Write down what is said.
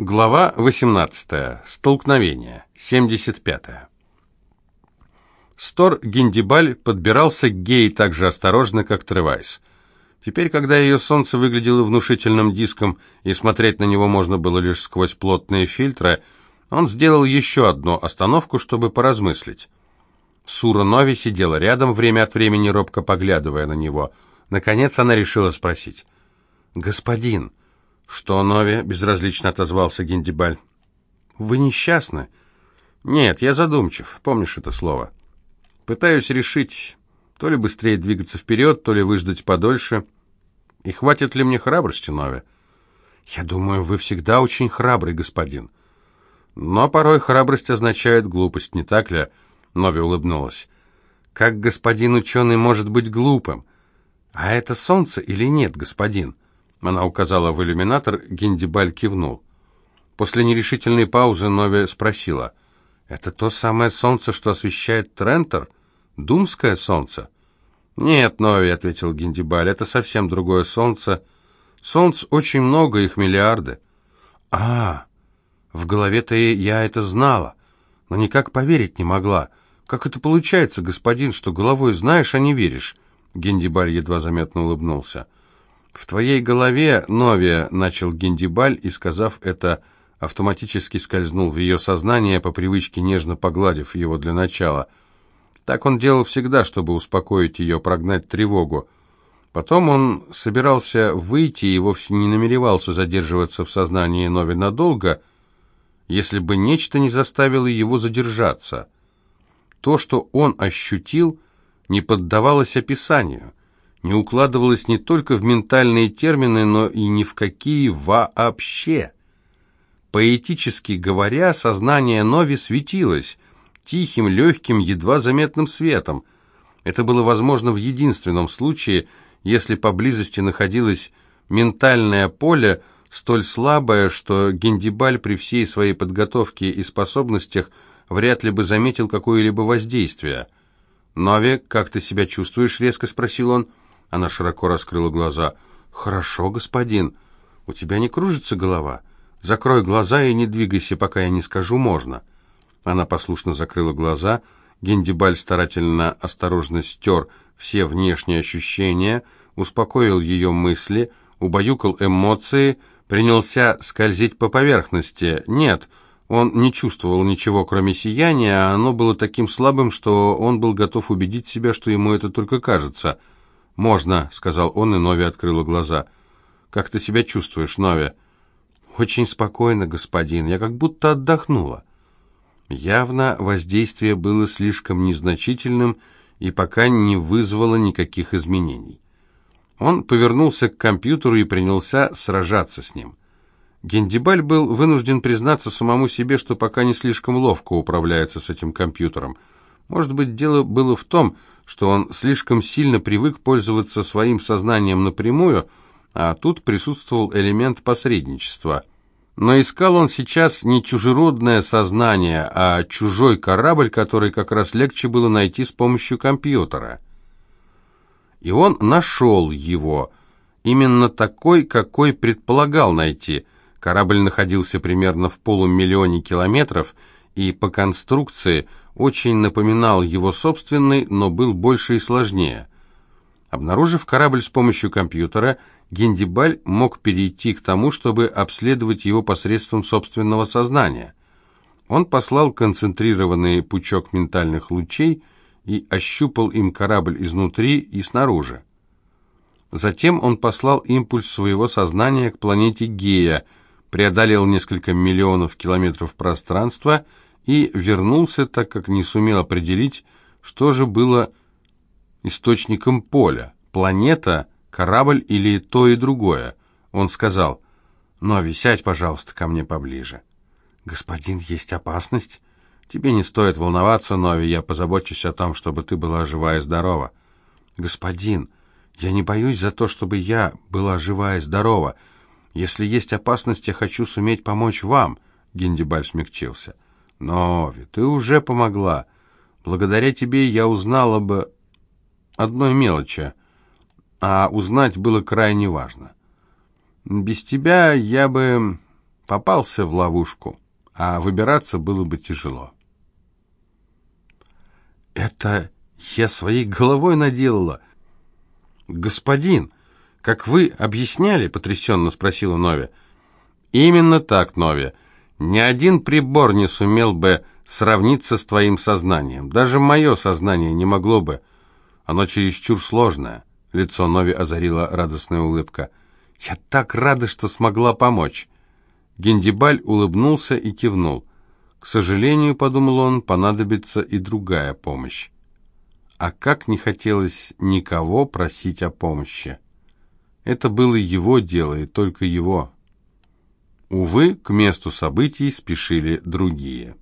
Глава 18. Столкновение. 75. Стор Гиндибаль подбирался к Гей так же осторожно, как Тревайс. Теперь, когда ее солнце выглядело внушительным диском, и смотреть на него можно было лишь сквозь плотные фильтры, он сделал еще одну остановку, чтобы поразмыслить. Сура Нови сидела рядом, время от времени робко поглядывая на него. Наконец она решила спросить. «Господин, «Что, Нови?» — безразлично отозвался Гендибаль. «Вы несчастны?» «Нет, я задумчив. Помнишь это слово?» «Пытаюсь решить, то ли быстрее двигаться вперед, то ли выждать подольше. И хватит ли мне храбрости, Нови?» «Я думаю, вы всегда очень храбрый, господин». «Но порой храбрость означает глупость, не так ли?» Нови улыбнулась. «Как господин ученый может быть глупым? А это солнце или нет, господин?» Она указала в иллюминатор, Гиндибаль кивнул. После нерешительной паузы Нови спросила. «Это то самое солнце, что освещает Трентер? Думское солнце?» «Нет, Нови», — ответил Гиндибаль, — «это совсем другое солнце. Солнц очень много, их миллиарды». «А, в голове-то я это знала, но никак поверить не могла. Как это получается, господин, что головой знаешь, а не веришь?» Гиндибаль едва заметно улыбнулся. «В твоей голове, Новия», — начал Гендибаль, и, сказав это, автоматически скользнул в ее сознание, по привычке нежно погладив его для начала. Так он делал всегда, чтобы успокоить ее, прогнать тревогу. Потом он собирался выйти и вовсе не намеревался задерживаться в сознании Нови надолго, если бы нечто не заставило его задержаться. То, что он ощутил, не поддавалось описанию не укладывалось не только в ментальные термины, но и ни в какие вообще. Поэтически говоря, сознание Нови светилось тихим, легким, едва заметным светом. Это было возможно в единственном случае, если поблизости находилось ментальное поле, столь слабое, что Гендибаль при всей своей подготовке и способностях вряд ли бы заметил какое-либо воздействие. «Нови, как ты себя чувствуешь?» — резко спросил он. Она широко раскрыла глаза. «Хорошо, господин. У тебя не кружится голова? Закрой глаза и не двигайся, пока я не скажу «можно». Она послушно закрыла глаза. Гендибаль старательно, осторожно стер все внешние ощущения, успокоил ее мысли, убаюкал эмоции, принялся скользить по поверхности. Нет, он не чувствовал ничего, кроме сияния, а оно было таким слабым, что он был готов убедить себя, что ему это только кажется – «Можно», — сказал он, и Нови открыла глаза. «Как ты себя чувствуешь, Нови?» «Очень спокойно, господин. Я как будто отдохнула». Явно воздействие было слишком незначительным и пока не вызвало никаких изменений. Он повернулся к компьютеру и принялся сражаться с ним. Гендибаль был вынужден признаться самому себе, что пока не слишком ловко управляется с этим компьютером. Может быть, дело было в том, что он слишком сильно привык пользоваться своим сознанием напрямую, а тут присутствовал элемент посредничества. Но искал он сейчас не чужеродное сознание, а чужой корабль, который как раз легче было найти с помощью компьютера. И он нашел его, именно такой, какой предполагал найти. Корабль находился примерно в полумиллионе километров, и по конструкции – очень напоминал его собственный, но был больше и сложнее. Обнаружив корабль с помощью компьютера, Гендибаль мог перейти к тому, чтобы обследовать его посредством собственного сознания. Он послал концентрированный пучок ментальных лучей и ощупал им корабль изнутри и снаружи. Затем он послал импульс своего сознания к планете Гея, преодолел несколько миллионов километров пространства и, и вернулся, так как не сумел определить, что же было источником поля, планета, корабль или то и другое. Он сказал, «Нови, сядь, пожалуйста, ко мне поближе». «Господин, есть опасность?» «Тебе не стоит волноваться, Нови, я позабочусь о том, чтобы ты была жива и здорова». «Господин, я не боюсь за то, чтобы я была жива и здорова. Если есть опасность, я хочу суметь помочь вам», — Гиндибаль смягчился. Нови, ты уже помогла. Благодаря тебе я узнала бы одной мелочи, а узнать было крайне важно. Без тебя я бы Попался в ловушку, а выбираться было бы тяжело. «Это я своей головой наделала!» «Господин, как вы объясняли?» — потрясенно спросила Нови. «Именно так, Нови. Ни один прибор не сумел бы сравниться с твоим сознанием. Даже мое сознание не могло бы. Оно чересчур сложное». Лицо Нови озарила радостная улыбка. «Я так рада, что смогла помочь!» Гендибаль улыбнулся и кивнул. К сожалению, подумал он, понадобится и другая помощь. А как не хотелось никого просить о помощи. Это было его дело, и только его. Увы, к месту событий спешили другие.